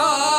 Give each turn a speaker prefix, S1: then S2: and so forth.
S1: Ma.